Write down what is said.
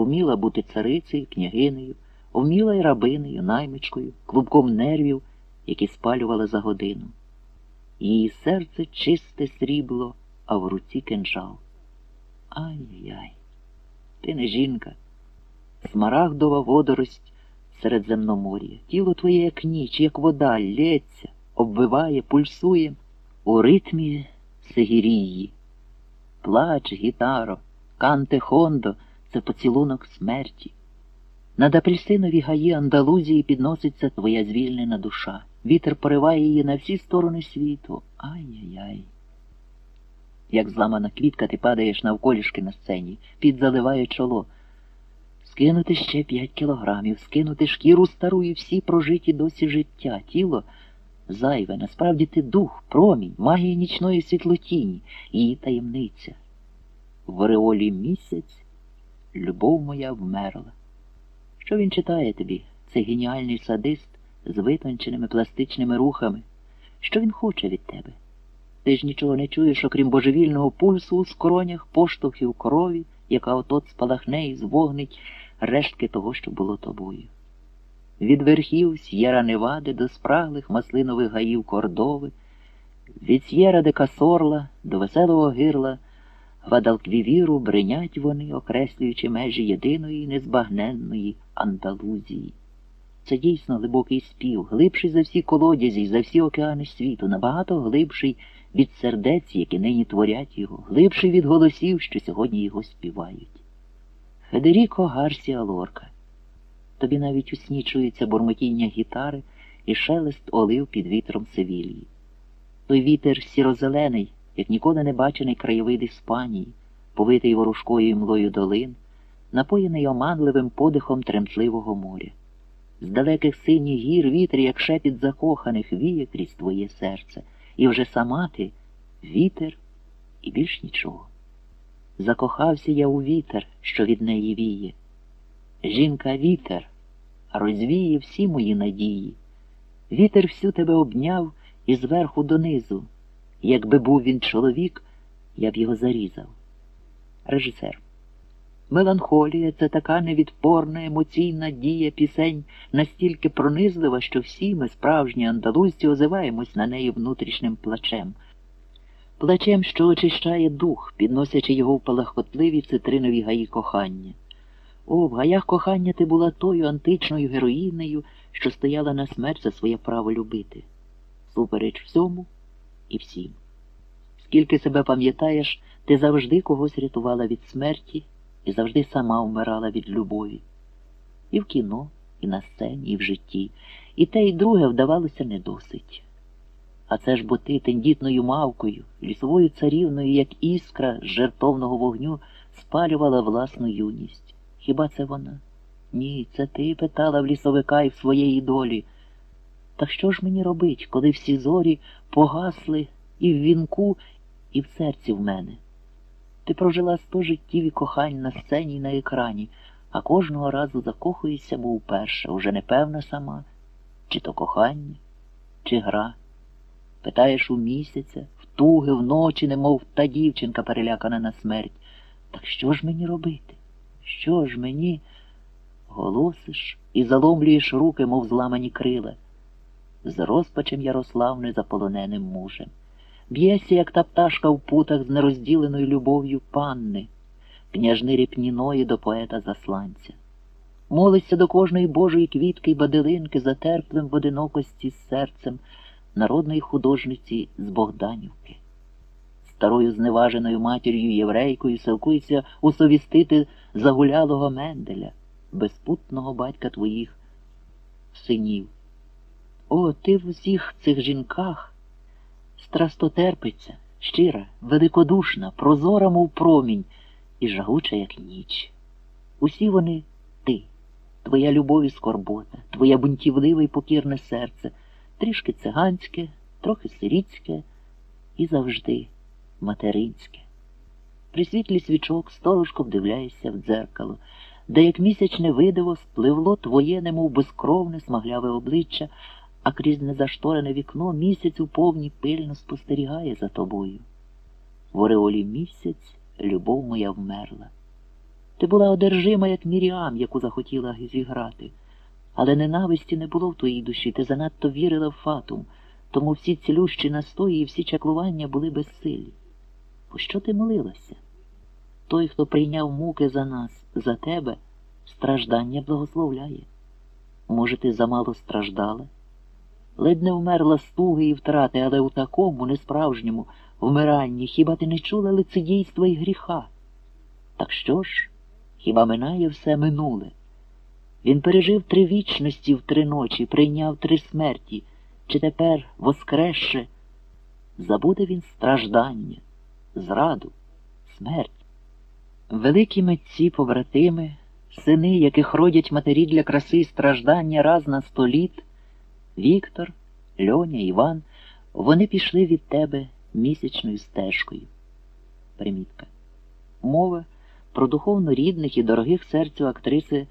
вміла бути царицею, княгинею, вміла й рабинею, наймичкою, клубком нервів, які спалювали за годину. Її серце чисте срібло, а в руці кинжал. Ай-яй, ти не жінка, смарагдова водорость Середземномор'я. Тіло твоє, як ніч, як вода, лється, обвиває, пульсує у ритмі Сигірії. Плач, гітаро, канте хондо це поцілунок смерті. Над апельсинові гаї Андалузії підноситься твоя звільнена душа. Вітер пориває її на всі сторони світу. Ай-яй-яй. Як зламана квітка, ти падаєш навколішки на сцені, під заливає чоло. Скинути ще п'ять кілограмів, скинути шкіру стару і всі прожиті досі життя, тіло зайве, насправді ти дух, промінь, магія нічної світлотіні, її таємниця. В ореолі місяць любов моя вмерла. Що він читає тобі, цей геніальний садист з витонченими пластичними рухами? Що він хоче від тебе? Ти ж нічого не чуєш, окрім божевільного пульсу у скронях, поштовхів крові, яка отот спалахне і звогнить рештки того, що було тобою. Від верхів С'єра Невади до спраглих маслинових гаїв Кордови, від С'єра де Касорла до веселого гирла Гвадалквівіру бринять вони, окреслюючи межі єдиної незбагненної Андалузії. Це дійсно глибокий спів, глибший за всі колодязі, за всі океани світу, набагато глибший від сердець, які нині творять його, глибший від голосів, що сьогодні його співають. Федеріко Гарсія Лорка. Тобі навіть у сні чується бурмотіння гітари і шелест олив під вітром Севілії. Той вітер сірозелений, як ніколи не бачений краєвид Іспанії, повитий ворожкою і млою долин, напоєний оманливим подихом тремтливого моря. З далеких синіх гір вітер, як шепіт закоханих, віє крізь твоє серце, і вже сама ти вітер і більш нічого. Закохався я у вітер, що від неї віє. Жінка вітер, розвіє всі мої надії. Вітер всю тебе обняв і зверху донизу. Якби був він чоловік, я б його зарізав. Режисер. Меланхолія це така невідпорна емоційна дія пісень, настільки пронизлива, що всі ми, справжні андалузці, озиваємось на неї внутрішнім плачем. Плачем, що очищає дух, підносячи його в палахкотливі цитринові гаї кохання. О, в гаях кохання ти була тою античною героїнею, що стояла на смерть за своє право любити. Супереч всьому і всім. Скільки себе пам'ятаєш, ти завжди когось рятувала від смерті і завжди сама вмирала від любові. І в кіно, і на сцені, і в житті, і те, і друге вдавалося не досить. А це ж бо ти тендітною мавкою, лісовою царівною, як іскра з жертовного вогню, спалювала власну юність. Хіба це вона? Ні, це ти питала в лісовика і в своєї долі. Та що ж мені робить, коли всі зорі погасли і в вінку, і в серці в мене? Ти прожила сто життів і кохань на сцені і на екрані, а кожного разу закохуєшся, мов вперше, уже не певна сама, чи то кохання, чи гра. Питаєш у місяця, в туги, вночі, немов та дівчинка перелякана на смерть. Так що ж мені робити? Що ж мені? Голосиш і заломлюєш руки, мов зламані крила. З розпачем Ярославни заполоненим мужем. Б'єся, як та пташка в путах з нерозділеною любов'ю панни, княжни ріпніної до поета засланця. Молиться до кожної божої квітки й баделинки за терплим в одинокості з серцем народної художниці з Богданівки. Старою зневаженою матір'ю єврейкою силкується усовістити загулялого Менделя, безпутного батька твоїх синів. О, ти в усіх цих жінках страстотерпиця, щира, великодушна, прозора, мов промінь, і жагуча, як ніч. Усі вони ти, твоя любов і скорбота, твоє бунтівливе й покірне серце, трішки циганське, трохи сирітське і завжди материнське. При світлі свічок сторожко вдивляєшся в дзеркало, де, як місячне видиво, спливло твоє, немов безкровне, смагляве обличчя, а крізь незашторене вікно місяць у повні пильно спостерігає за тобою. В ореолі місяць любов моя вмерла. Ти була одержима, як Міріам, яку захотіла зіграти. Але ненависті не було в твоїй душі, ти занадто вірила в фатум, тому всі цілющі настої і всі чаклування були безсилі. По що ти молилася? Той, хто прийняв муки за нас, за тебе, страждання благословляє. Може, ти замало страждала? Ледь не вмерла з туги і втрати, але у такому несправжньому вмиранні хіба ти не чула лицедійства і гріха? Так що ж, хіба минає все минуле? Він пережив три вічності в три ночі, прийняв три смерті, чи тепер, воскресше, забуде він страждання, зраду, смерть. Великі митці, побратими, сини, яких родять матері для краси і страждання раз на сто літ, Віктор, Льоня, Іван, вони пішли від тебе місячною стежкою. Примітка. Мова про духовно рідних і дорогих серцю актриси